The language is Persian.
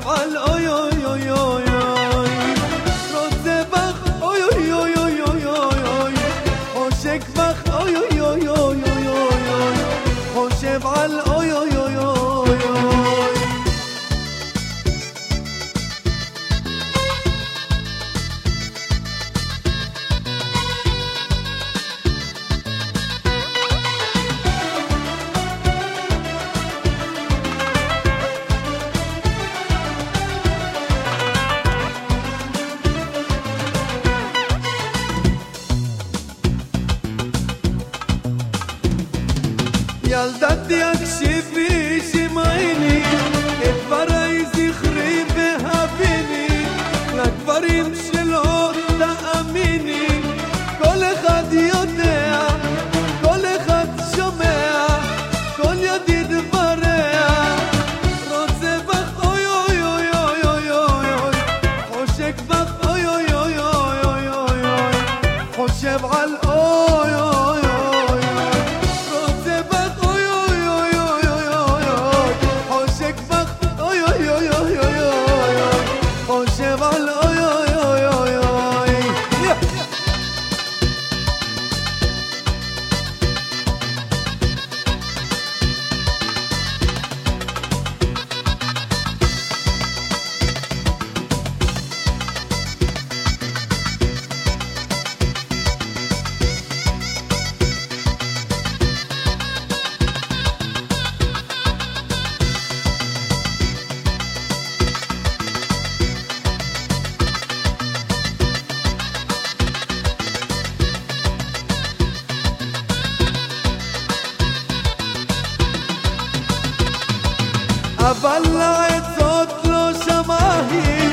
قل آی آی آی آی روز بخ آی آی آی آی آی آی عاشق بخ آی آی آی آی آی آی عاشق قل Εν φαραγεί όμω δεν μπορεί να אבל לעצות לא שמע היא